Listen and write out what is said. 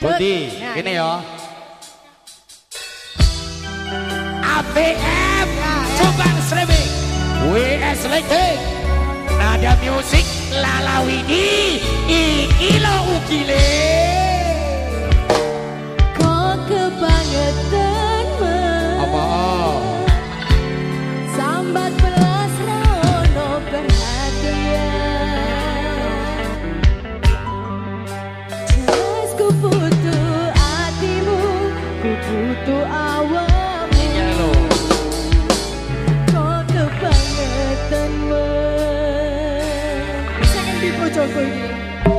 ngadut. Budi, Nah, ini. ya. ABM Subang Streaming WS Lighting Nada Music Lalawidi Iki lo ukile so good.